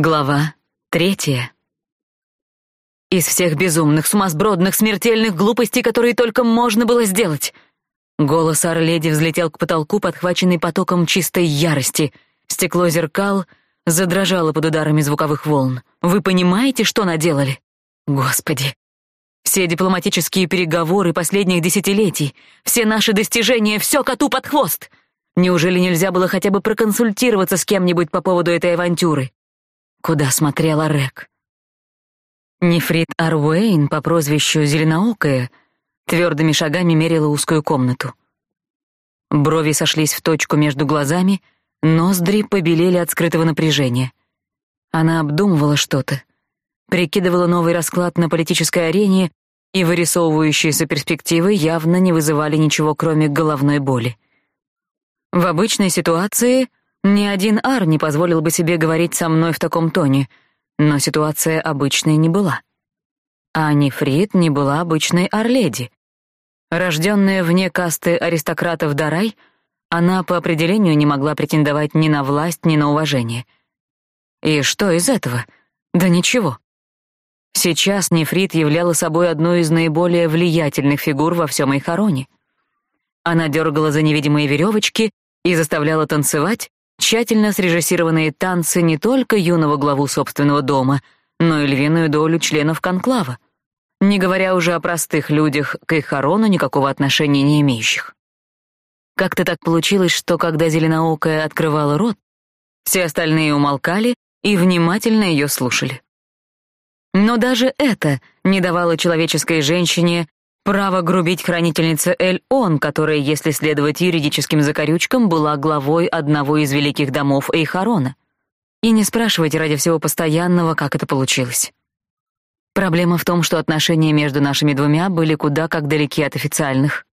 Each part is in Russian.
Глава третья. Из всех безумных, сумасбродных, смертельных глупостей, которые только можно было сделать. Голос Орледи взлетел к потолку, подхваченный потоком чистой ярости. Стекло зеркал задрожало под ударами звуковых волн. Вы понимаете, что наделали? Господи. Все дипломатические переговоры последних десятилетий, все наши достижения, все коту под хвост. Неужели нельзя было хотя бы проконсультироваться с кем-нибудь по поводу этой авантюры? Куда смотрела Рек? Нефрит Арвейн по прозвищу Зеленоокая твердыми шагами мерила узкую комнату. Брови сошлись в точку между глазами, ноздри побелели от скрытого напряжения. Она обдумывала что-то, прикидывала новый расклад на политической арене, и вырисовывающиеся перспективы явно не вызывали ничего, кроме головной боли. В обычной ситуации ни один ар не позволил бы себе говорить со мной в таком тоне, но ситуация обычной не была. А Нефрит не была обычной арледи. Рожденная вне касты аристократов Дарай, она по определению не могла претендовать ни на власть, ни на уважение. И что из этого? Да ничего. Сейчас Нефрит являла собой одну из наиболее влиятельных фигур во всем Айхароне. Она дергала за невидимые веревочки и заставляла танцевать тщательно срежиссированные танцы не только юного главу собственного дома, но и львиную долю членов конклава, не говоря уже о простых людях, к их хорону никакого отношения не имеющих. Как-то так получилось, что когда Зеленоокая открывала рот, все остальные умолкали и внимательно ее слушали. Но даже это не давало человеческой женщине право грубить хранительнице Эль-Он, которая, если следовать юридическим закорючкам, была главой одного из великих домов Эйхарона. И не спрашивайте ради всего постоянного, как это получилось. Проблема в том, что отношения между нашими двумя были куда как далеки от официальных.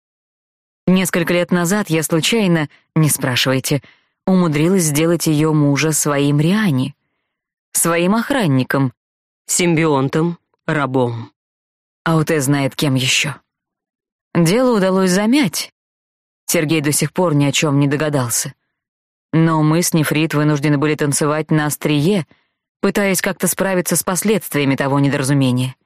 Несколько лет назад я случайно, не спрашивайте, умудрилась сделать ее мужа своим Риани, своим охранником, симбионтом, рабом. Ауте знает, кем еще. Дело удалось замять. Сергей до сих пор ни о чем не догадался. Но мы с Нефрит вынуждены были танцевать на острие, пытаясь как-то справиться с последствиями того недоразумения.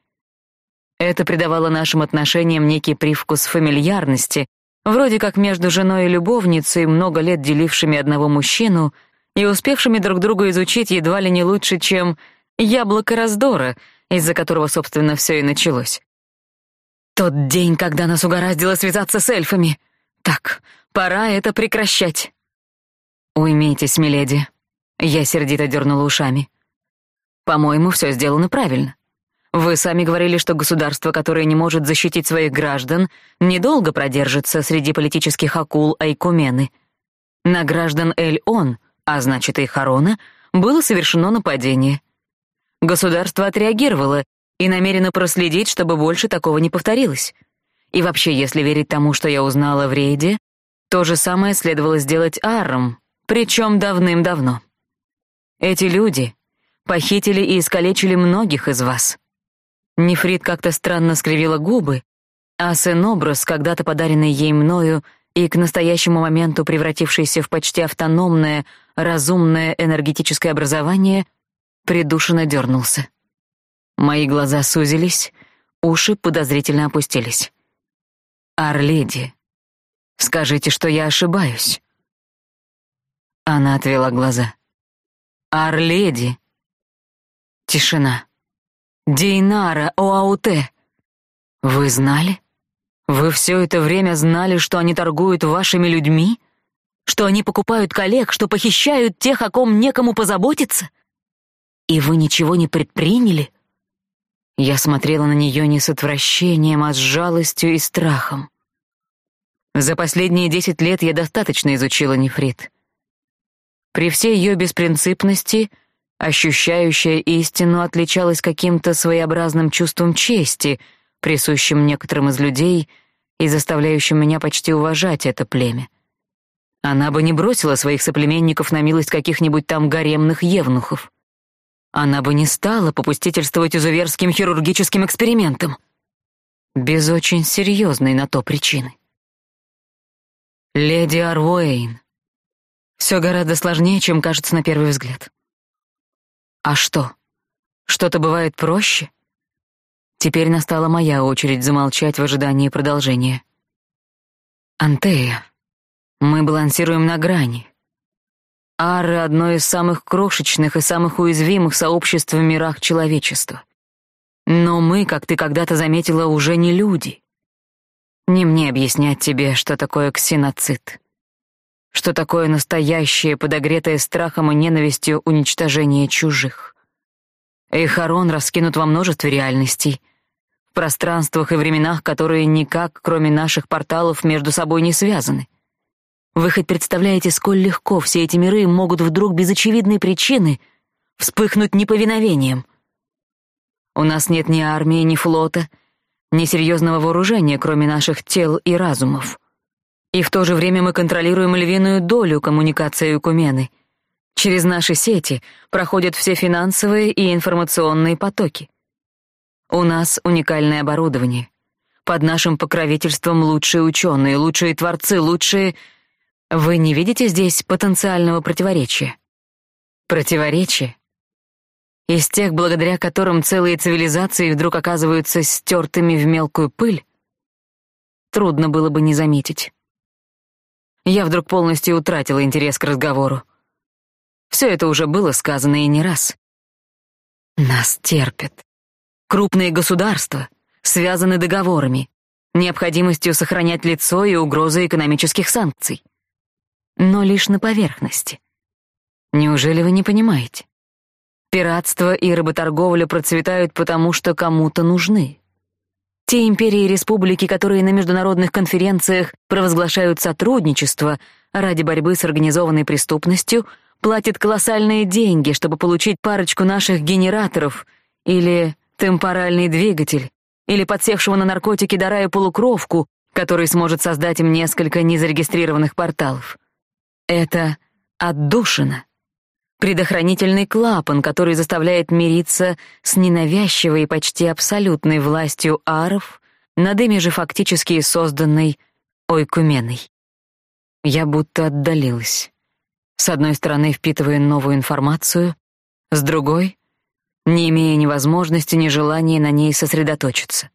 Это придавало нашим отношениям некий привкус фамильярности, вроде как между женой и любовницей, много лет делившими одного мужчину и успевшими друг друга изучить едва ли не лучше, чем яблоко раздора, из-за которого, собственно, все и началось. Тот день, когда нас угораздило связаться с эльфами. Так, пора это прекращать. Уймитесь, миледи. Я сердито дернула ушами. По-моему, все сделано правильно. Вы сами говорили, что государство, которое не может защитить своих граждан, недолго продержится среди политических акул Айкумены. На граждан Эль-Он, а значит и Харона, было совершено нападение. Государство отреагировало и намерена проследить, чтобы больше такого не повторилось. И вообще, если верить тому, что я узнала в рейде, то же самое следовало сделать Арром, причем давным-давно. Эти люди похитили и искалечили многих из вас. Нефрит как-то странно скривила губы, а сын-образ, когда-то подаренный ей мною и к настоящему моменту превратившийся в почти автономное, разумное энергетическое образование, придушенно дернулся. Мои глаза сузились, уши подозрительно опустились. «Арледи, скажите, что я ошибаюсь». Она отвела глаза. «Арледи!» Тишина. «Дейнара Оауте!» «Вы знали? Вы все это время знали, что они торгуют вашими людьми? Что они покупают коллег, что похищают тех, о ком некому позаботиться? И вы ничего не предприняли?» Я смотрела на нее не с отвращением, а с жалостью и страхом. За последние десять лет я достаточно изучила нефрит. При всей ее беспринципности, ощущающая истину отличалась каким-то своеобразным чувством чести, присущим некоторым из людей и заставляющим меня почти уважать это племя. Она бы не бросила своих соплеменников на милость каких-нибудь там гаремных евнухов. Она бы не стала попустительствовать изуверским хирургическим экспериментам. Без очень серьезной на то причины. Леди Арвуэйн. Все гораздо сложнее, чем кажется на первый взгляд. А что? Что-то бывает проще? Теперь настала моя очередь замолчать в ожидании продолжения. Антея, мы балансируем на грани. Ары — одно из самых крошечных и самых уязвимых сообществ в мирах человечества. Но мы, как ты когда-то заметила, уже не люди. Не мне объяснять тебе, что такое ксеноцид. Что такое настоящее, подогретое страхом и ненавистью уничтожение чужих. Эхарон раскинут во множестве реальностей, в пространствах и временах, которые никак, кроме наших порталов, между собой не связаны. Вы хоть представляете, сколь легко все эти миры могут вдруг без очевидной причины вспыхнуть неповиновением? У нас нет ни армии, ни флота, ни серьезного вооружения, кроме наших тел и разумов. И в то же время мы контролируем львиную долю коммуникации Укумены. Через наши сети проходят все финансовые и информационные потоки. У нас уникальное оборудование. Под нашим покровительством лучшие ученые, лучшие творцы, лучшие вы не видите здесь потенциального противоречия? Противоречие? Из тех, благодаря которым целые цивилизации вдруг оказываются стертыми в мелкую пыль? Трудно было бы не заметить. Я вдруг полностью утратила интерес к разговору. Все это уже было сказано и не раз. Нас терпят. Крупные государства связаны договорами, необходимостью сохранять лицо и угрозой экономических санкций но лишь на поверхности. Неужели вы не понимаете? Пиратство и работорговля процветают потому, что кому-то нужны. Те империи и республики, которые на международных конференциях провозглашают сотрудничество ради борьбы с организованной преступностью, платят колоссальные деньги, чтобы получить парочку наших генераторов или темпоральный двигатель, или подсевшего на наркотики Дарая полукровку, который сможет создать им несколько незарегистрированных порталов. Это отдушина. Предохранительный клапан, который заставляет мириться с ненавязчивой и почти абсолютной властью аров над ими же фактически созданной ойкуменой. Я будто отдалилась. С одной стороны, впитывая новую информацию, с другой — не имея ни возможности, ни желания на ней сосредоточиться.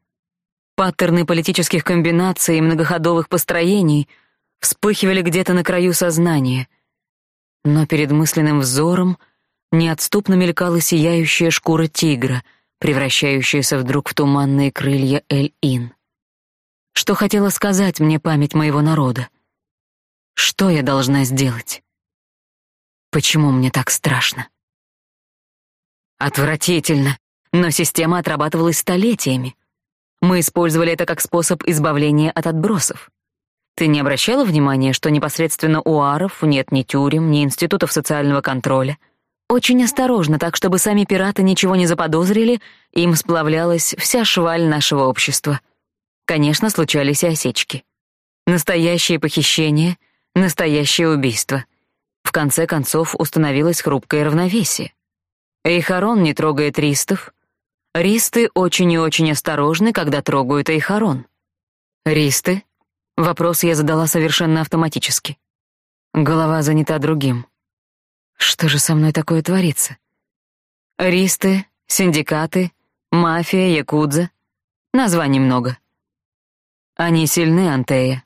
Паттерны политических комбинаций и многоходовых построений — вспыхивали где-то на краю сознания. Но перед мысленным взором неотступно мелькала сияющая шкура тигра, превращающаяся вдруг в туманные крылья Эль-Ин. Что хотела сказать мне память моего народа? Что я должна сделать? Почему мне так страшно? Отвратительно, но система отрабатывалась столетиями. Мы использовали это как способ избавления от отбросов. Ты не обращала внимания, что непосредственно у аров нет ни тюрем, ни институтов социального контроля? Очень осторожно, так чтобы сами пираты ничего не заподозрили, им сплавлялась вся шваль нашего общества. Конечно, случались и осечки. Настоящее похищение, настоящее убийство. В конце концов установилось хрупкое равновесие. Эйхарон не трогает ристов. Ристы очень и очень осторожны, когда трогают Эйхарон. Ристы Вопрос я задала совершенно автоматически. Голова занята другим. Что же со мной такое творится? Ристы, синдикаты, мафия, якудза. Названий много. Они сильны, Антея.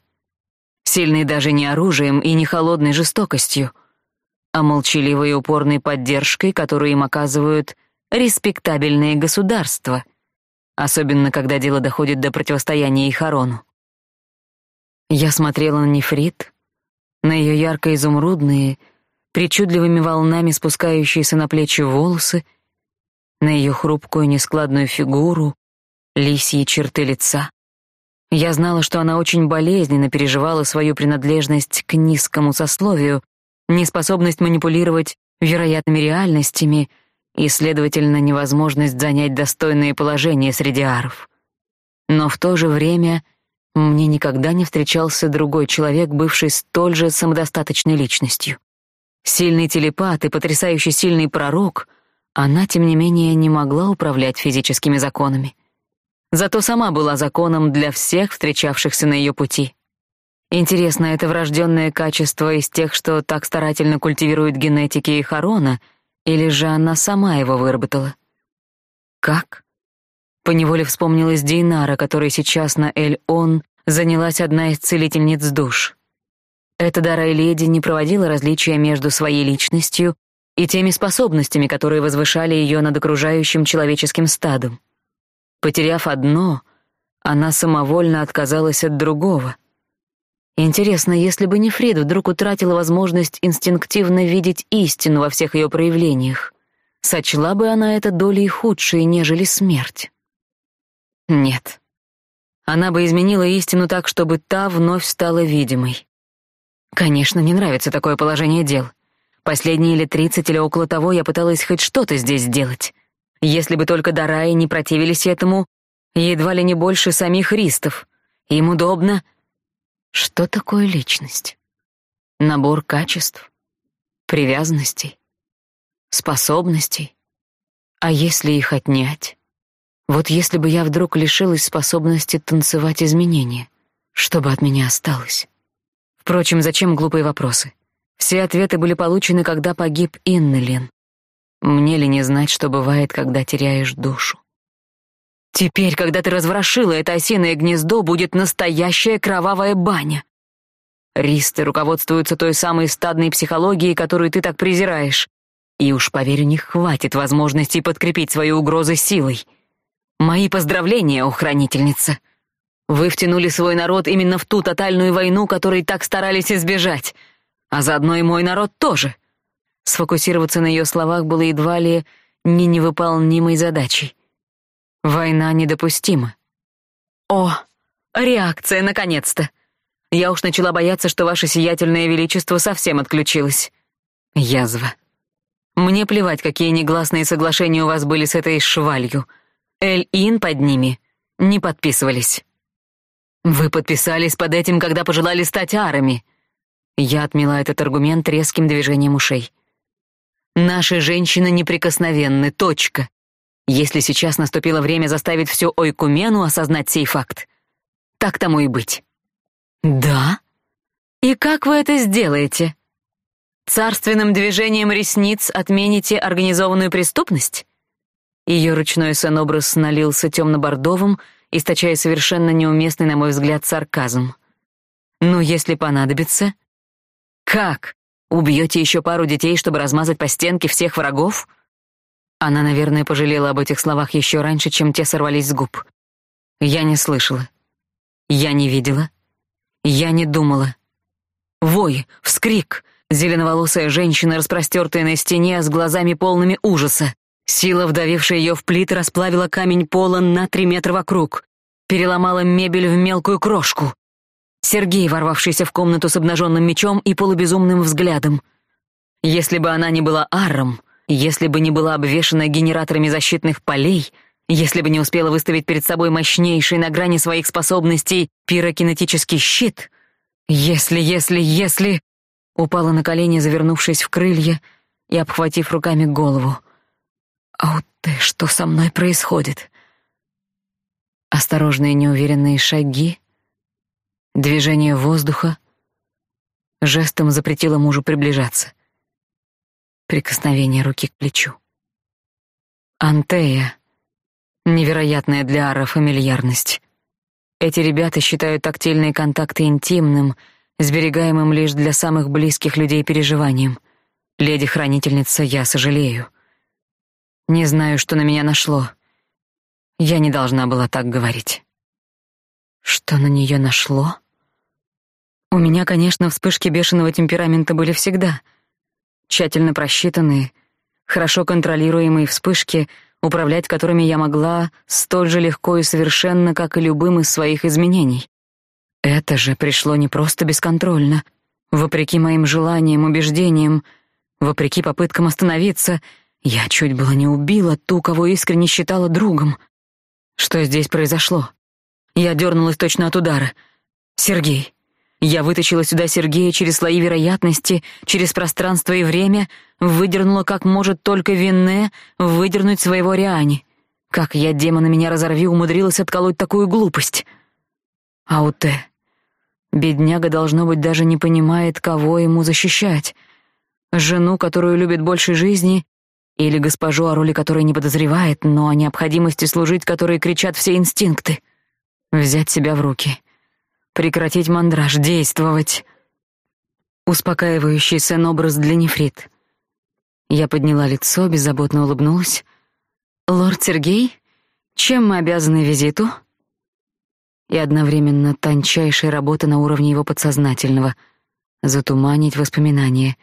Сильны даже не оружием и не холодной жестокостью, а молчаливой и упорной поддержкой, которую им оказывают респектабельные государства, особенно когда дело доходит до противостояния Ихарону. Я смотрела на нефрит, на ее ярко-изумрудные, причудливыми волнами спускающиеся на плечи волосы, на ее хрупкую нескладную фигуру, лисьи черты лица. Я знала, что она очень болезненно переживала свою принадлежность к низкому сословию, неспособность манипулировать вероятными реальностями и, следовательно, невозможность занять достойное положение среди аров. Но в то же время — мне никогда не встречался другой человек, бывший столь же самодостаточной личностью. Сильный телепат и потрясающе сильный пророк, она, тем не менее, не могла управлять физическими законами. Зато сама была законом для всех встречавшихся на ее пути. Интересно, это врожденное качество из тех, что так старательно культивируют генетики и Харона, Или же она сама его выработала? Как? Поневоле вспомнилась Дейнара, которой сейчас на Эль-Он занялась одна из целительниц душ. Эта дарая леди не проводила различия между своей личностью и теми способностями, которые возвышали ее над окружающим человеческим стадом. Потеряв одно, она самовольно отказалась от другого. Интересно, если бы не Фрид вдруг утратила возможность инстинктивно видеть истину во всех ее проявлениях, сочла бы она это долей худшей, нежели смерть? Нет. Она бы изменила истину так, чтобы та вновь стала видимой. Конечно, мне нравится такое положение дел. Последние лет тридцать или около того я пыталась хоть что-то здесь сделать. Если бы только Дараи не противились этому, едва ли не больше самих ристов. Им удобно. Что такое личность? Набор качеств, привязанностей, способностей. А если их отнять? Вот если бы я вдруг лишилась способности танцевать изменения, что бы от меня осталось? Впрочем, зачем глупые вопросы? Все ответы были получены, когда погиб Иннелин. Мне ли не знать, что бывает, когда теряешь душу? Теперь, когда ты разворошила это осиное гнездо, будет настоящая кровавая баня. Ристы руководствуются той самой стадной психологией, которую ты так презираешь. И уж, поверь, у них хватит возможности подкрепить свои угрозы силой. Мои поздравления, охранительница. Вы втянули свой народ именно в ту тотальную войну, которой так старались избежать. А заодно и мой народ тоже. Сфокусироваться на ее словах было едва ли не невыполнимой задачей. Война недопустима. О, реакция, наконец-то. Я уж начала бояться, что ваше сиятельное величество совсем отключилось. Язва. Мне плевать, какие негласные соглашения у вас были с этой швалью. Эль-Ин под ними не подписывались. Вы подписались под этим, когда пожелали стать арами. Я отмела этот аргумент резким движением ушей. Наши женщины неприкосновенны. Точка. Если сейчас наступило время заставить всю Ойкумену осознать сей факт, так тому и быть. Да? И как вы это сделаете? Царственным движением ресниц отмените организованную преступность? Ее ручной сонобраз налился темно-бордовым, источая совершенно неуместный, на мой взгляд, сарказм. «Ну, если понадобится...» «Как? Убьете еще пару детей, чтобы размазать по стенке всех врагов?» Она, наверное, пожалела об этих словах еще раньше, чем те сорвались с губ. Я не слышала. Я не видела. Я не думала. Вой, вскрик. Зеленоволосая женщина, распростертая на стене, с глазами полными ужаса. Сила, вдавившая ее в плиты, расплавила камень пола на три метра вокруг, переломала мебель в мелкую крошку. Сергей, ворвавшийся в комнату с обнаженным мечом и полубезумным взглядом. Если бы она не была аром, если бы не была обвешана генераторами защитных полей, если бы не успела выставить перед собой мощнейший на грани своих способностей пирокинетический щит, если, если, если... Упала на колени, завернувшись в крылья и обхватив руками голову. «Ау ты, что со мной происходит?» Осторожные неуверенные шаги, движение воздуха. Жестом запретила мужу приближаться. Прикосновение руки к плечу. Антея. Невероятная для Ара фамильярность. Эти ребята считают тактильные контакты интимным, сберегаемым лишь для самых близких людей переживанием. Леди-хранительница, я сожалею. Не знаю, что на меня нашло. Я не должна была так говорить. Что на нее нашло? У меня, конечно, вспышки бешеного темперамента были всегда. Тщательно просчитанные, хорошо контролируемые вспышки, управлять которыми я могла столь же легко и совершенно, как и любым из своих изменений. Это же пришло не просто бесконтрольно, вопреки моим желаниям, убеждениям, вопреки попыткам остановиться — я чуть было не убила ту, кого искренне считала другом. Что здесь произошло? Я дернулась точно от удара. Сергей. Я вытащила сюда Сергея через слои вероятности, через пространство и время, выдернула, как может только Винне выдернуть своего Риани. Как я, демона, меня разорви, умудрилась отколоть такую глупость. Ауте. Бедняга, должно быть, даже не понимает, кого ему защищать. Жену, которую любит больше жизни, Или госпожу, о роли которой не подозревает, но о необходимости служить которой кричат все инстинкты. Взять себя в руки. Прекратить мандраж, действовать. Успокаивающий сэн-образ для нефрит. Я подняла лицо, беззаботно улыбнулась. «Лорд Сергей, чем мы обязаны визиту?» И одновременно тончайшая работа на уровне его подсознательного. Затуманить воспоминания.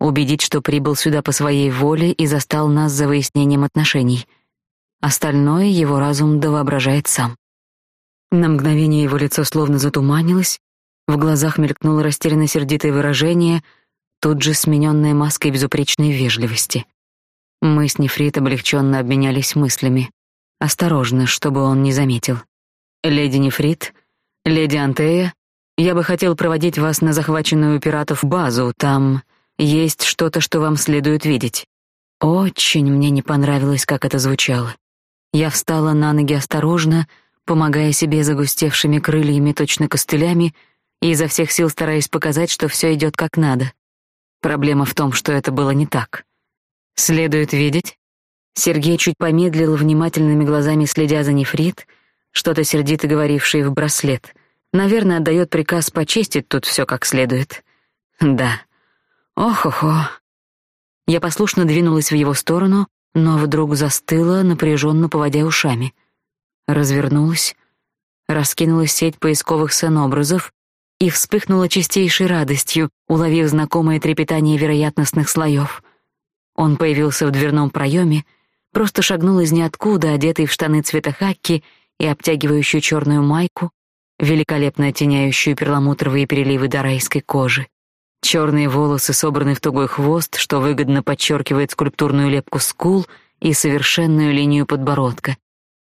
Убедить, что прибыл сюда по своей воле и застал нас за выяснением отношений. Остальное его разум довоображает сам. На мгновение его лицо словно затуманилось, в глазах мелькнуло растерянно-сердитое выражение, тут же смененное маской безупречной вежливости. Мы с Нефрит облегченно обменялись мыслями. Осторожно, чтобы он не заметил. «Леди Нефрит, леди Антея, я бы хотел проводить вас на захваченную у пиратов базу. Там есть что-то, что вам следует видеть». Очень мне не понравилось, как это звучало. Я встала на ноги осторожно, помогая себе загустевшими крыльями, точно костылями, и изо всех сил стараясь показать, что все идет как надо. Проблема в том, что это было не так. Следует видеть. Сергей чуть помедлил, внимательными глазами следя за нефрит, что-то сердито говоривший в браслет. Наверное, отдает приказ почистить тут все как следует. Да. Ох-охо. Я послушно двинулась в его сторону, но вдруг застыла, напряженно поводя ушами развернулась, раскинула сеть поисковых сценобразов и вспыхнула чистейшей радостью, уловив знакомое трепетание вероятностных слоев. Он появился в дверном проеме, просто шагнул из ниоткуда, одетый в штаны цвета хаки и обтягивающую черную майку, великолепно оттеняющую перламутровые переливы дарайской кожи. Черные волосы собраны в тугой хвост, что выгодно подчеркивает скульптурную лепку скул и совершенную линию подбородка,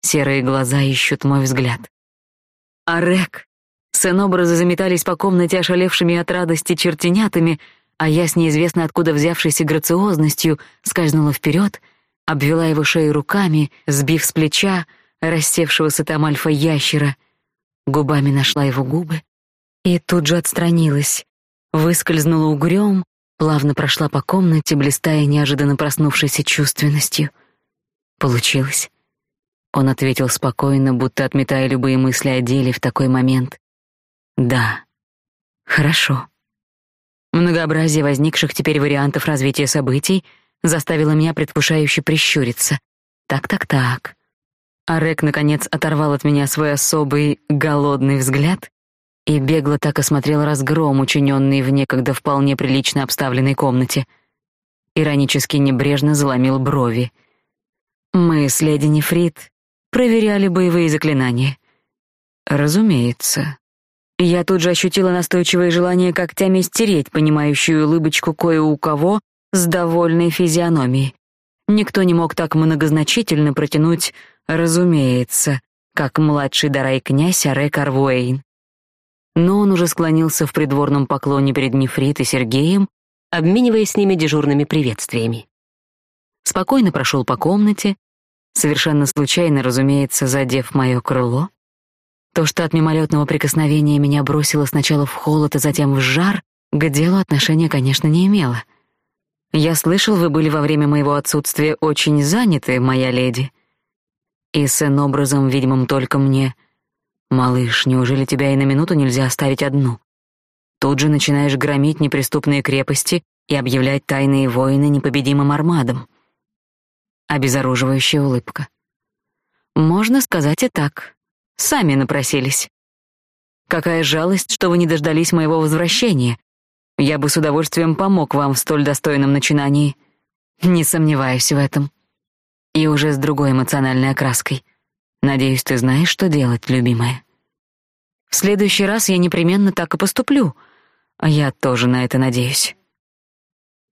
Серые глаза ищут мой взгляд. Арек. Сын-образы заметались по комнате ошалевшими от радости чертенятами, а я с неизвестно откуда взявшейся грациозностью скользнула вперед, обвела его шею руками, сбив с плеча рассевшегося там альфа-ящера, губами нашла его губы и тут же отстранилась, выскользнула угрём, плавно прошла по комнате, блистая неожиданно проснувшейся чувственностью. Получилось. Он ответил спокойно, будто отметая любые мысли о деле в такой момент. Да. Хорошо. Многообразие возникших теперь вариантов развития событий заставило меня предвкушающе прищуриться. Так-так-так. Арек наконец оторвал от меня свой особый голодный взгляд и бегло так осмотрел разгром, учиненный в некогда вполне прилично обставленной комнате. Иронически небрежно заломил брови. Мы с леди Нефрит проверяли боевые заклинания. Разумеется. Я тут же ощутила настойчивое желание когтями стереть понимающую улыбочку кое у кого с довольной физиономией. Никто не мог так многозначительно протянуть «разумеется», как младший дарай князь Арек Арвуэйн. Но он уже склонился в придворном поклоне перед Нефрит и Сергеем, обмениваясь с ними дежурными приветствиями. Спокойно прошел по комнате, совершенно случайно, разумеется, задев мое крыло. То, что от мимолетного прикосновения меня бросило сначала в холод, а затем в жар, к делу отношения, конечно, не имело. Я слышал, вы были во время моего отсутствия очень заняты, моя леди. И сын образом, видимым только мне. Малыш, неужели тебя и на минуту нельзя оставить одну? Тут же начинаешь громить неприступные крепости и объявлять тайные войны непобедимым армадам обезоруживающая улыбка. Можно сказать и так. Сами напросились. Какая жалость, что вы не дождались моего возвращения. Я бы с удовольствием помог вам в столь достойном начинании. Не сомневаюсь в этом. И уже с другой эмоциональной окраской. Надеюсь, ты знаешь, что делать, любимая. В следующий раз я непременно так и поступлю. А я тоже на это надеюсь.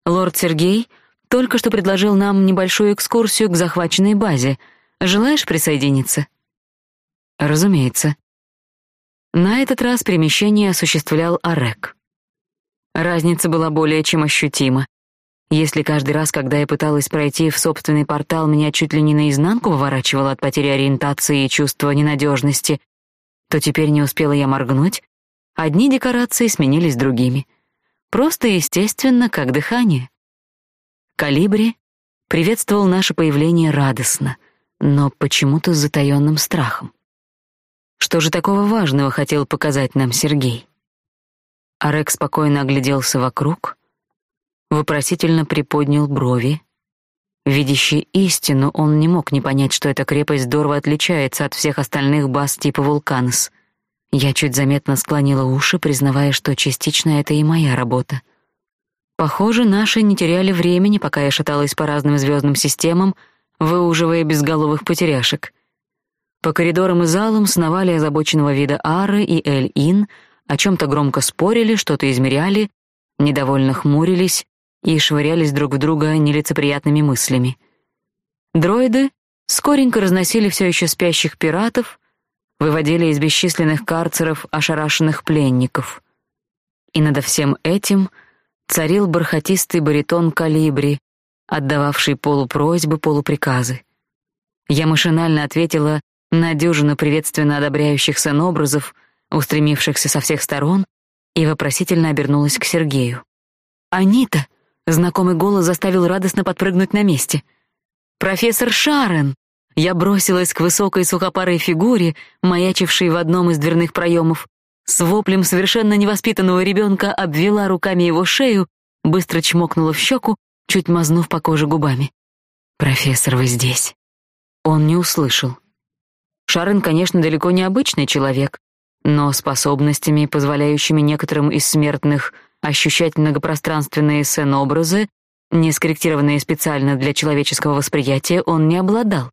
Лорд Сергей только что предложил нам небольшую экскурсию к захваченной базе. Желаешь присоединиться? Разумеется. На этот раз перемещение осуществлял Арек. Разница была более чем ощутима. Если каждый раз, когда я пыталась пройти в собственный портал, меня чуть ли не наизнанку выворачивало от потери ориентации и чувства ненадежности, то теперь не успела я моргнуть, одни декорации сменились другими. Просто естественно, как дыхание. Калибри, приветствовал наше появление радостно, но почему-то с затаённым страхом. Что же такого важного хотел показать нам Сергей? Арек спокойно огляделся вокруг, вопросительно приподнял брови. Видящий истину, он не мог не понять, что эта крепость здорово отличается от всех остальных баз типа Вулканс. Я чуть заметно склонила уши, признавая, что частично это и моя работа. Похоже, наши не теряли времени, пока я шаталась по разным звездным системам, выуживая безголовых потеряшек. По коридорам и залам сновали озабоченного вида Ары и Эль-Ин, о чем то громко спорили, что-то измеряли, недовольно хмурились и швырялись друг в друга нелицеприятными мыслями. Дроиды скоренько разносили все еще спящих пиратов, выводили из бесчисленных карцеров ошарашенных пленников. И над всем этим — царил бархатистый баритон калибри, отдававший полупросьбы, полуприказы. Я машинально ответила на дюжину приветственно одобряющих сонобразов, устремившихся со всех сторон, и вопросительно обернулась к Сергею. «Анита!» — знакомый голос заставил радостно подпрыгнуть на месте. «Профессор Шарен!» Я бросилась к высокой сухопарой фигуре, маячившей в одном из дверных проемов, с воплем совершенно невоспитанного ребенка обвела руками его шею, быстро чмокнула в щеку, чуть мазнув по коже губами. «Профессор, вы здесь». Он не услышал. Шарен, конечно, далеко не обычный человек, но способностями, позволяющими некоторым из смертных ощущать многопространственные сцен-образы, не скорректированные специально для человеческого восприятия, он не обладал.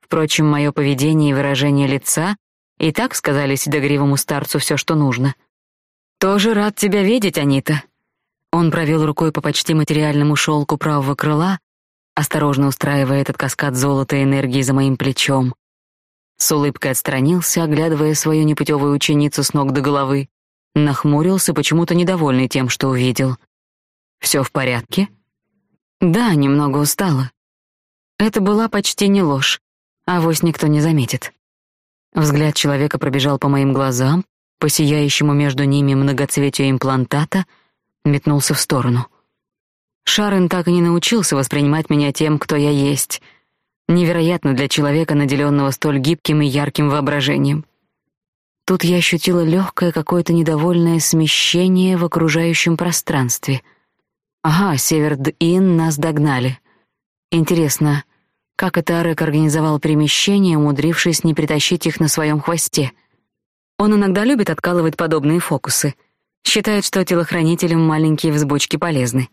Впрочем, мое поведение и выражение лица и так сказали седогривому старцу все, что нужно. «Тоже рад тебя видеть, Анита». Он провел рукой по почти материальному шелку правого крыла, осторожно устраивая этот каскад золота и энергии за моим плечом. С улыбкой отстранился, оглядывая свою непутевую ученицу с ног до головы. Нахмурился, почему-то недовольный тем, что увидел. «Все в порядке?» «Да, немного устала». Это была почти не ложь, а вось никто не заметит. Взгляд человека пробежал по моим глазам, по сияющему между ними многоцветию имплантата, метнулся в сторону. Шарен так и не научился воспринимать меня тем, кто я есть. Невероятно для человека, наделенного столь гибким и ярким воображением. Тут я ощутила легкое какое-то недовольное смещение в окружающем пространстве. Ага, Северд-Ин нас догнали. Интересно, как это Арек организовал перемещение, умудрившись не притащить их на своем хвосте? Он иногда любит откалывать подобные фокусы. Считает, что телохранителям маленькие взбучки полезны.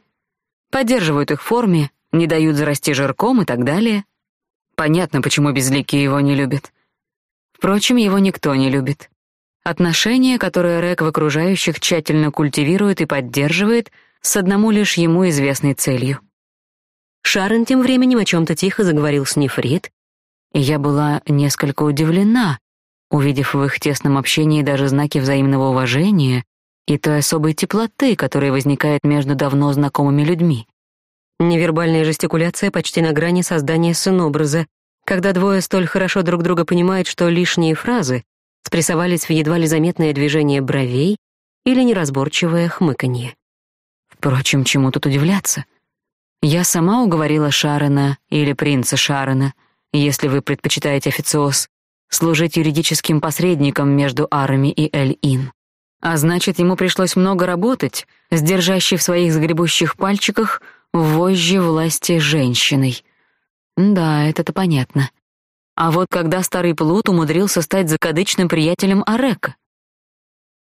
Поддерживают их в форме, не дают зарасти жирком и так далее. Понятно, почему безликие его не любят. Впрочем, его никто не любит. Отношения, которые Рек в окружающих тщательно культивирует и поддерживает, с одному лишь ему известной целью — Шарен тем временем о чем-то тихо заговорил с Нефрит, и я была несколько удивлена, увидев в их тесном общении даже знаки взаимного уважения и той особой теплоты, которая возникает между давно знакомыми людьми. Невербальная жестикуляция почти на грани создания синобраза, когда двое столь хорошо друг друга понимают, что лишние фразы спрессовались в едва ли заметное движение бровей или неразборчивое хмыканье. Впрочем, чему тут удивляться? Я сама уговорила Шарена или принца Шарена, если вы предпочитаете официоз, служить юридическим посредником между Арами и Эль-Ин. А значит, ему пришлось много работать, сдержащей в своих загребущих пальчиках вожжи власти женщиной. Да, это-то понятно. А вот когда старый плут умудрился стать закадычным приятелем Арека.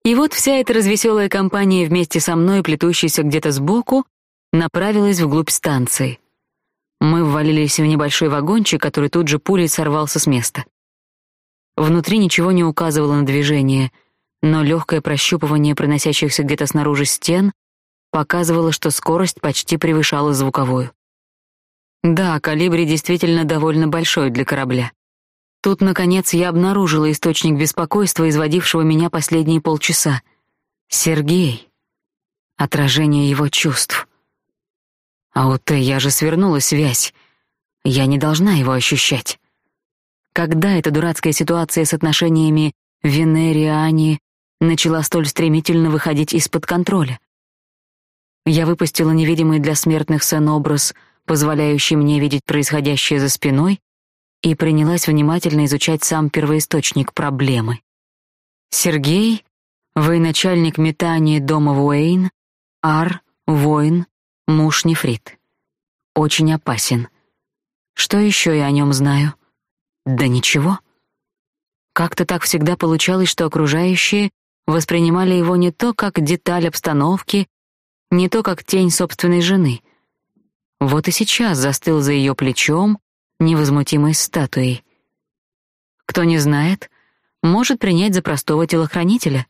И вот вся эта развеселая компания вместе со мной, плетущаяся где-то сбоку, направилась вглубь станции. Мы ввалились в небольшой вагончик, который тут же пулей сорвался с места. Внутри ничего не указывало на движение, но легкое прощупывание проносящихся где-то снаружи стен показывало, что скорость почти превышала звуковую. Да, калибри действительно довольно большой для корабля. Тут, наконец, я обнаружила источник беспокойства, изводившего меня последние полчаса. Сергей. Отражение его чувств. А у Т я же свернула связь. Я не должна его ощущать. Когда эта дурацкая ситуация с отношениями Венериани начала столь стремительно выходить из-под контроля? Я выпустила невидимый для смертных сон-образ позволяющий мне видеть происходящее за спиной, и принялась внимательно изучать сам первоисточник проблемы. Сергей, военачальник метания дома Уэйн, Ар, воин, муж Нефрит. Очень опасен. Что еще я о нем знаю? Да ничего. Как-то так всегда получалось, что окружающие воспринимали его не то как деталь обстановки, не то как тень собственной жены. Вот и сейчас застыл за ее плечом, невозмутимой статуей. Кто не знает, может принять за простого телохранителя.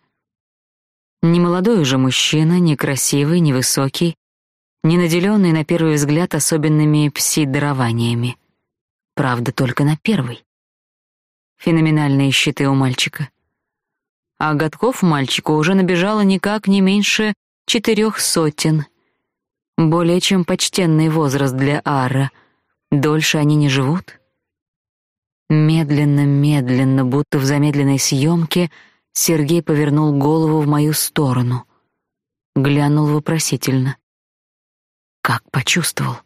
Не молодой уже мужчина, не красивый, не высокий, не наделенный на первый взгляд особенными пси-дарованиями. Правда, только на первый. Феноменальные щиты у мальчика. А годков мальчику уже набежало никак не меньше четырех сотен. Более чем почтенный возраст для Ара. Дольше они не живут. Медленно-медленно, будто в замедленной съемке, Сергей повернул голову в мою сторону. Глянул вопросительно. Как почувствовал?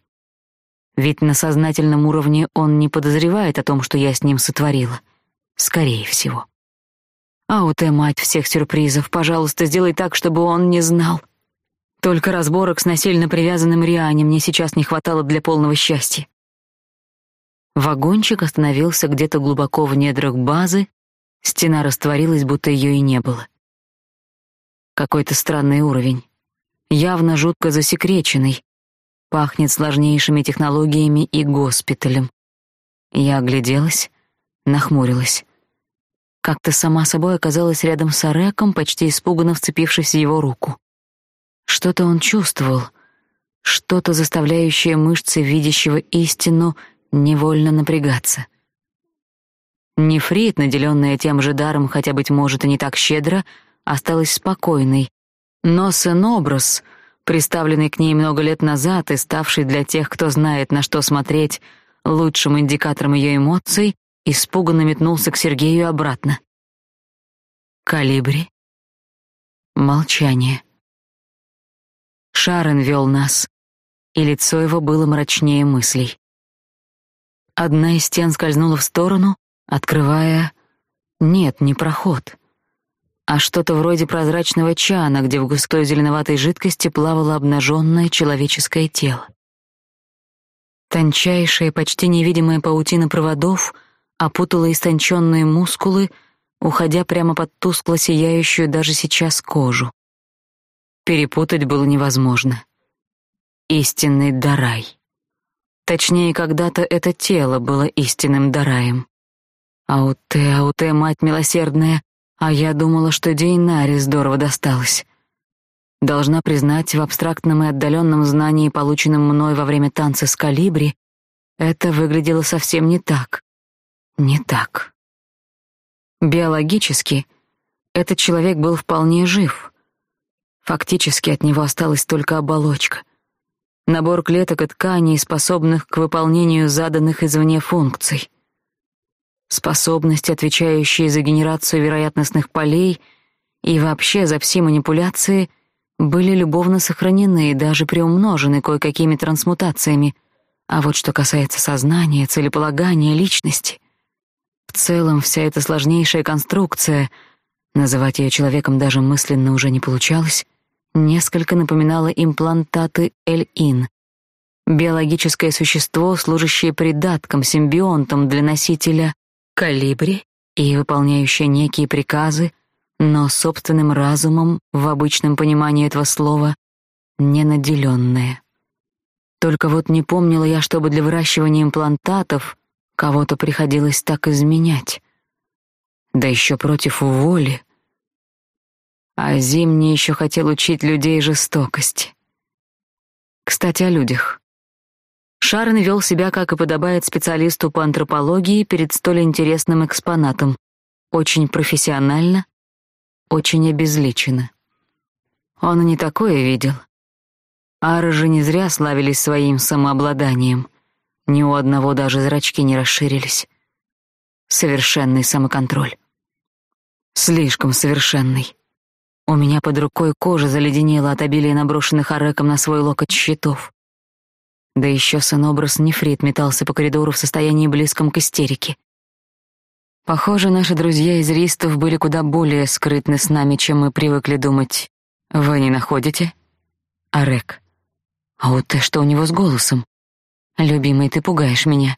Ведь на сознательном уровне он не подозревает о том, что я с ним сотворила. Скорее всего. А ты, мать всех сюрпризов, пожалуйста, сделай так, чтобы он не знал. Только разборок с насильно привязанным Риане мне сейчас не хватало для полного счастья. Вагончик остановился где-то глубоко в недрах базы, стена растворилась, будто ее и не было. Какой-то странный уровень, явно жутко засекреченный, пахнет сложнейшими технологиями и госпиталем. Я огляделась, нахмурилась. Как-то сама собой оказалась рядом с Ареком, почти испуганно вцепившись в его руку. Что-то он чувствовал, что-то заставляющее мышцы видящего истину невольно напрягаться. Нефрит, наделенная тем же даром, хотя, быть может, и не так щедро, осталась спокойной, но сын-образ, приставленный к ней много лет назад и ставший для тех, кто знает, на что смотреть, лучшим индикатором ее эмоций, испуганно метнулся к Сергею обратно. Калибри. Молчание. Шарен вел нас, и лицо его было мрачнее мыслей. Одна из стен скользнула в сторону, открывая... Нет, не проход, а что-то вроде прозрачного чана, где в густой зеленоватой жидкости плавало обнаженное человеческое тело. Тончайшая, почти невидимая паутина проводов опутала истонченные мускулы, уходя прямо под тускло сияющую даже сейчас кожу. Перепутать было невозможно. Истинный Дарай. Точнее, когда-то это тело было истинным Дараем. Ауте, ауте, мать милосердная, а я думала, что Дейнаре здорово досталось. Должна признать, в абстрактном и отдаленном знании, полученном мной во время танца с Калибри, это выглядело совсем не так. Не так. Биологически этот человек был вполне жив. Фактически от него осталась только оболочка. Набор клеток и тканей, способных к выполнению заданных извне функций. Способности, отвечающие за генерацию вероятностных полей и вообще за все манипуляции, были любовно сохранены и даже приумножены кое-какими трансмутациями. А вот что касается сознания, целеполагания, личности, в целом вся эта сложнейшая конструкция, называть ее человеком даже мысленно уже не получалось, несколько напоминала имплантаты Эль-Ин. Биологическое существо, служащее придатком, симбионтом для носителя калибри и выполняющее некие приказы, но собственным разумом, в обычном понимании этого слова, не наделенное. Только вот не помнила я, чтобы для выращивания имплантатов Кого-то приходилось так изменять. Да еще против воли. А Зимний еще хотел учить людей жестокости. Кстати, о людях. Шарн вел себя, как и подобает специалисту по антропологии, перед столь интересным экспонатом. Очень профессионально, очень обезличенно. Он не такое видел. Ары же не зря славились своим самообладанием. Ни у одного даже зрачки не расширились. Совершенный самоконтроль. Слишком совершенный. У меня под рукой кожа заледенела от обилия наброшенных ареком на свой локоть щитов. Да еще сын-образ Нефрит метался по коридору в состоянии близком к истерике. Похоже, наши друзья из Ристов были куда более скрытны с нами, чем мы привыкли думать. Вы не находите? Арек. А вот ты что у него с голосом? Любимый, ты пугаешь меня.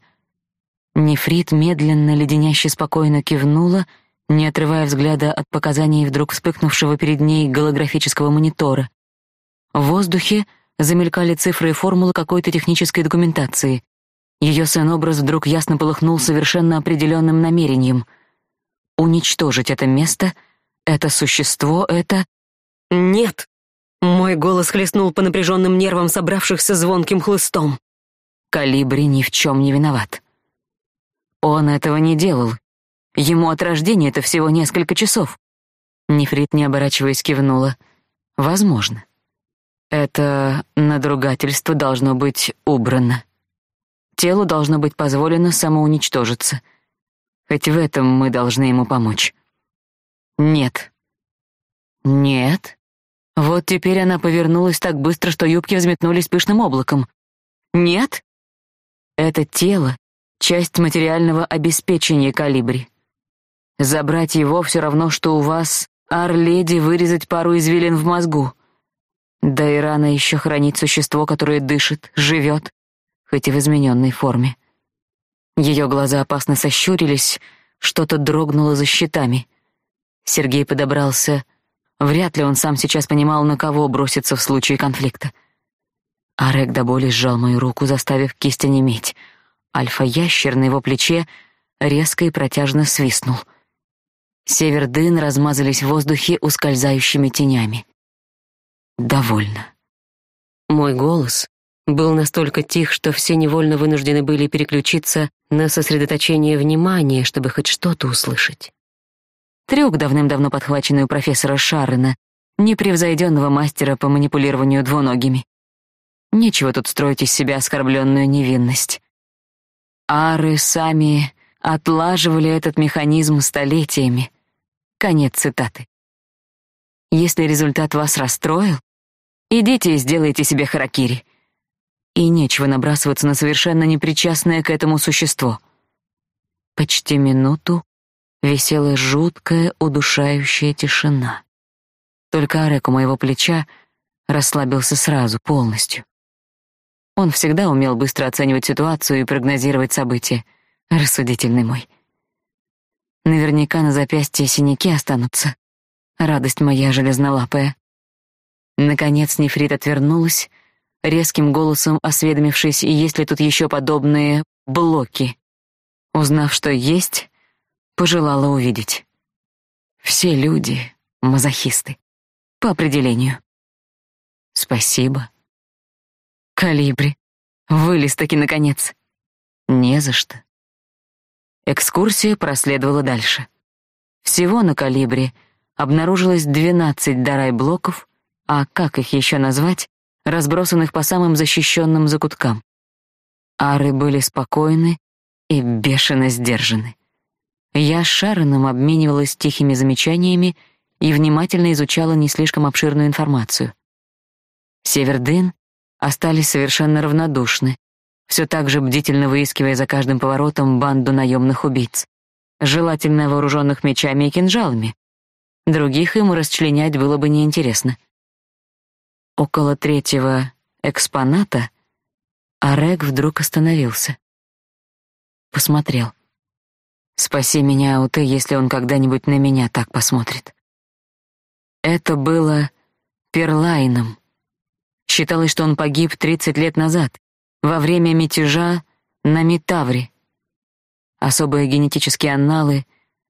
Нефрит медленно, леденяще спокойно кивнула, не отрывая взгляда от показаний вдруг вспыхнувшего перед ней голографического монитора. В воздухе замелькали цифры и формулы какой-то технической документации. Ее сын-образ вдруг ясно полыхнул совершенно определенным намерением — уничтожить это место, это существо, это... «Нет!» — мой голос хлестнул по напряженным нервам собравшихся звонким хлыстом. Калибри ни в чем не виноват. Он этого не делал. Ему от рождения это всего несколько часов. Нефрит, не оборачиваясь, кивнула. Возможно. Это надругательство должно быть убрано. Телу должно быть позволено самоуничтожиться. Хоть в этом мы должны ему помочь. Нет. Нет. Вот теперь она повернулась так быстро, что юбки взметнулись пышным облаком. Нет. Это тело — часть материального обеспечения калибри. Забрать его все равно, что у вас, ар-леди, вырезать пару извилин в мозгу. Да и рано еще хранить существо, которое дышит, живет, хоть и в измененной форме. Ее глаза опасно сощурились, что-то дрогнуло за щитами. Сергей подобрался. Вряд ли он сам сейчас понимал, на кого броситься в случае конфликта. Арек до боли сжал мою руку, заставив кисть онеметь. Альфа-ящер на его плече резко и протяжно свистнул. Север-дын размазались в воздухе ускользающими тенями. Довольно. Мой голос был настолько тих, что все невольно вынуждены были переключиться на сосредоточение внимания, чтобы хоть что-то услышать. Трюк, давным-давно подхваченный у профессора Шаррена, непревзойденного мастера по манипулированию двуногими. Нечего тут строить из себя оскорбленную невинность. Ары сами отлаживали этот механизм столетиями. Конец цитаты. Если результат вас расстроил, идите и сделайте себе харакири. И нечего набрасываться на совершенно непричастное к этому существо. Почти минуту висела жуткая, удушающая тишина. Только Арек у моего плеча расслабился сразу, полностью. Он всегда умел быстро оценивать ситуацию и прогнозировать события. Рассудительный мой. Наверняка на запястье синяки останутся радость моя железнолапая. Наконец Нефрит отвернулась, резким голосом осведомившись, есть ли тут еще подобные блоки. Узнав, что есть, пожелала увидеть. Все люди — мазохисты. По определению. Спасибо. Калибри. Вылез-таки, наконец. Не за что. Экскурсия проследовала дальше. Всего на калибре обнаружилось 12 дарай-блоков, а как их еще назвать, разбросанных по самым защищенным закуткам. Ары были спокойны и бешено сдержаны. Я с Шароном обменивалась тихими замечаниями и внимательно изучала не слишком обширную информацию. Севердын остались совершенно равнодушны, все так же бдительно выискивая за каждым поворотом банду наемных убийц, желательно вооруженных мечами и кинжалами, Других им расчленять было бы неинтересно. Около третьего экспоната Арек вдруг остановился. Посмотрел. Спаси меня, Ауте, если он когда-нибудь на меня так посмотрит. Это было Перлайном. Считалось, что он погиб 30 лет назад, во время мятежа на Метавре. Особые генетические анналы,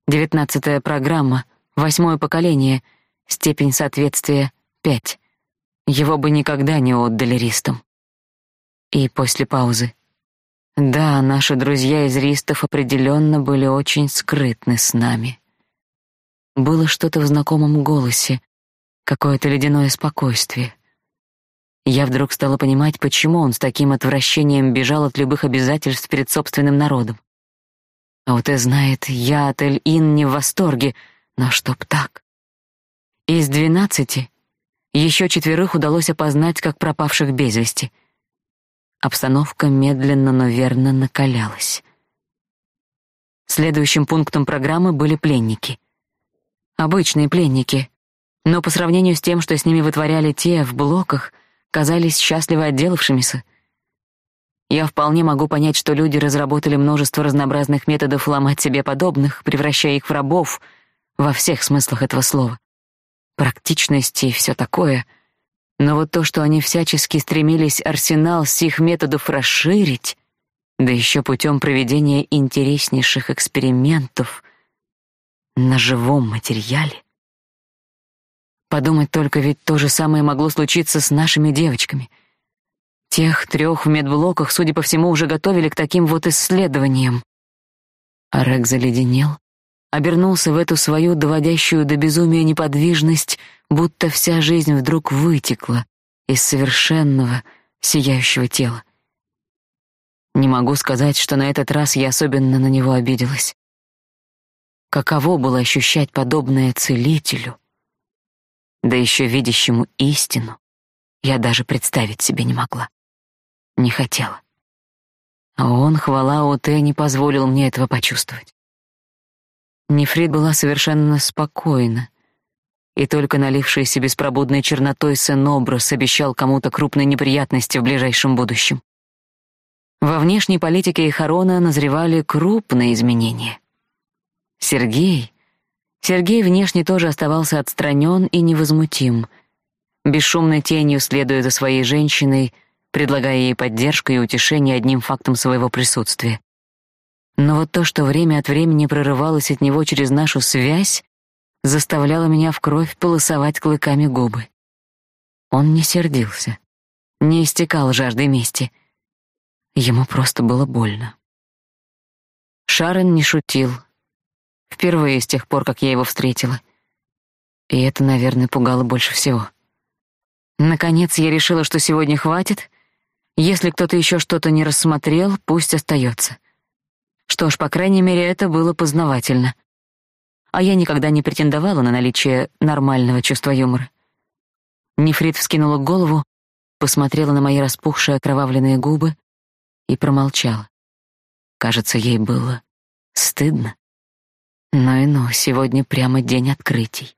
девятнадцатая программа — Восьмое поколение, степень соответствия — пять. Его бы никогда не отдали ристам. И после паузы. Да, наши друзья из ристов определенно были очень скрытны с нами. Было что-то в знакомом голосе, какое-то ледяное спокойствие. Я вдруг стала понимать, почему он с таким отвращением бежал от любых обязательств перед собственным народом. А вот и знает, я от Эль-Ин не в восторге — но чтоб так. Из двенадцати еще четверых удалось опознать как пропавших без вести. Обстановка медленно, но верно накалялась. Следующим пунктом программы были пленники. Обычные пленники, но по сравнению с тем, что с ними вытворяли те в блоках, казались счастливо отделавшимися. Я вполне могу понять, что люди разработали множество разнообразных методов ломать себе подобных, превращая их в рабов во всех смыслах этого слова. Практичность и все такое — но вот то, что они всячески стремились арсенал сих методов расширить, да еще путем проведения интереснейших экспериментов на живом материале. Подумать только, ведь то же самое могло случиться с нашими девочками. Тех трех в медблоках, судя по всему, уже готовили к таким вот исследованиям. Арек заледенел, обернулся в эту свою доводящую до безумия неподвижность, будто вся жизнь вдруг вытекла из совершенного, сияющего тела. Не могу сказать, что на этот раз я особенно на него обиделась. Каково было ощущать подобное целителю, да еще видящему истину, я даже представить себе не могла. Не хотела. А он, хвала Оте, не позволил мне этого почувствовать. Нефрит была совершенно спокойна, и только налившийся беспробудной чернотой сын-образ обещал кому-то крупные неприятности в ближайшем будущем. Во внешней политике Ихарона назревали крупные изменения. Сергей... Сергей внешне тоже оставался отстранен и невозмутим, бесшумной тенью следуя за своей женщиной, предлагая ей поддержку и утешение одним фактом своего присутствия. Но вот то, что время от времени прорывалось от него через нашу связь, заставляло меня в кровь полосовать клыками губы. Он не сердился, не истекал жаждой мести. Ему просто было больно. Шарен не шутил. Впервые с тех пор, как я его встретила. И это, наверное, пугало больше всего. Наконец я решила, что сегодня хватит. Если кто-то еще что-то не рассмотрел, пусть остается. Что ж, по крайней мере, это было познавательно. А я никогда не претендовала на наличие нормального чувства юмора. Нефрит вскинула голову, посмотрела на мои распухшие окровавленные губы и промолчала. Кажется, ей было стыдно. Но и ну, сегодня прямо день открытий.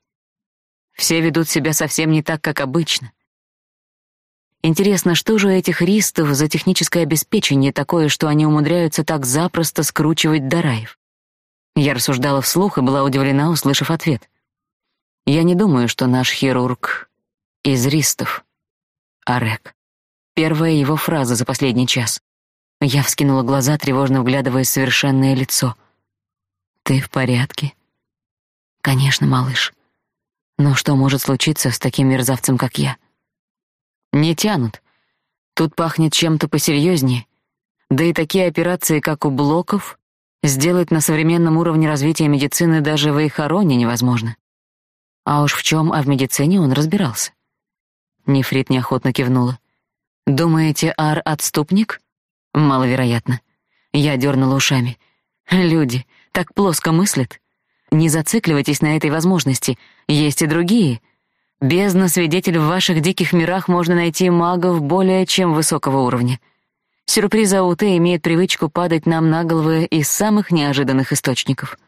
Все ведут себя совсем не так, как обычно. Интересно, что же у этих ристов за техническое обеспечение такое, что они умудряются так запросто скручивать Дараев? Я рассуждала вслух и была удивлена, услышав ответ. Я не думаю, что наш хирург из ристов. Арек. Первая его фраза за последний час. Я вскинула глаза, тревожно вглядываясь в совершенное лицо. «Ты в порядке?» «Конечно, малыш. Но что может случиться с таким мерзавцем, как я?» Не тянут. Тут пахнет чем-то посерьезнее. Да и такие операции, как у Блоков, сделать на современном уровне развития медицины даже в Эйхароне невозможно. А уж в чем, а в медицине он разбирался. Нефрит неохотно кивнула. «Думаете, Ар — отступник?» «Маловероятно». Я дернула ушами. «Люди так плоско мыслят. Не зацикливайтесь на этой возможности. Есть и другие — Бездна свидетель в ваших диких мирах можно найти магов более чем высокого уровня. Сюрпризы АУТ имеют привычку падать нам на головы из самых неожиданных источников.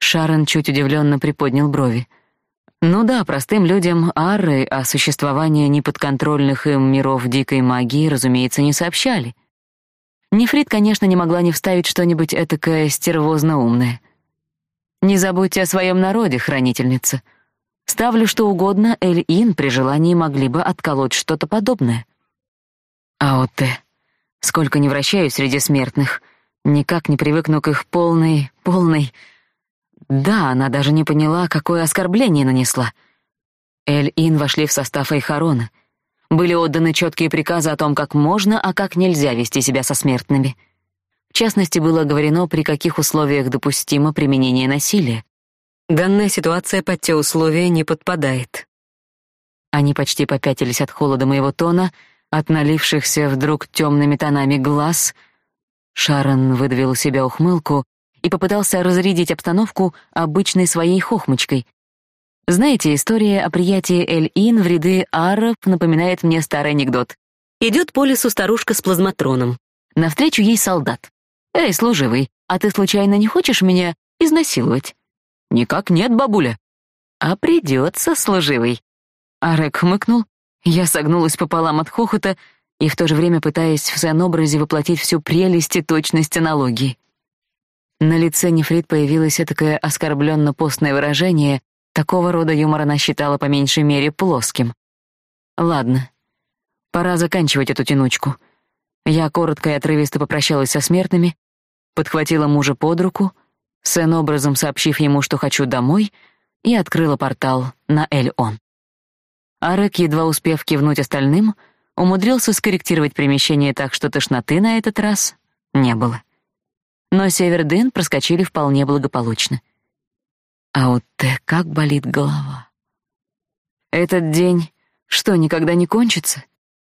Шарон чуть удивленно приподнял брови. Ну да, простым людям Арры о существовании неподконтрольных им миров дикой магии, разумеется, не сообщали. Нефрит, конечно, не могла не вставить что-нибудь этакое стервозно умное. «Не забудьте о своем народе, хранительница», Ставлю что угодно, Эль-Ин при желании могли бы отколоть что-то подобное. А вот ты, сколько не вращаюсь среди смертных, никак не привыкну к их полной, полной... Да, она даже не поняла, какое оскорбление нанесла. Эль-Ин вошли в состав Айхарона. Были отданы четкие приказы о том, как можно, а как нельзя вести себя со смертными. В частности, было говорено, при каких условиях допустимо применение насилия. Данная ситуация под те условия не подпадает. Они почти попятились от холода моего тона, от налившихся вдруг темными тонами глаз. Шарон выдавил у себя ухмылку и попытался разрядить обстановку обычной своей хохмочкой. Знаете, история о приятии Эль-Ин в ряды араб напоминает мне старый анекдот. Идет по лесу старушка с плазматроном. Навстречу ей солдат. «Эй, служивый, а ты случайно не хочешь меня изнасиловать?» «Никак нет, бабуля». «А придется, служивый». Арек хмыкнул. Я согнулась пополам от хохота и в то же время пытаясь в зен-образе воплотить всю прелесть и точность аналогии. На лице Нефрит появилось такое оскорбленно-постное выражение, такого рода юмор она считала по меньшей мере плоским. Ладно, пора заканчивать эту тянучку. Я коротко и отрывисто попрощалась со смертными, подхватила мужа под руку, сэн-образом сообщив ему, что хочу домой, и открыла портал на Эль-Он. Арек, едва успев кивнуть остальным, умудрился скорректировать перемещение так, что тошноты на этот раз не было. Но Севердын проскочили вполне благополучно. А вот ты как болит голова. Этот день что, никогда не кончится?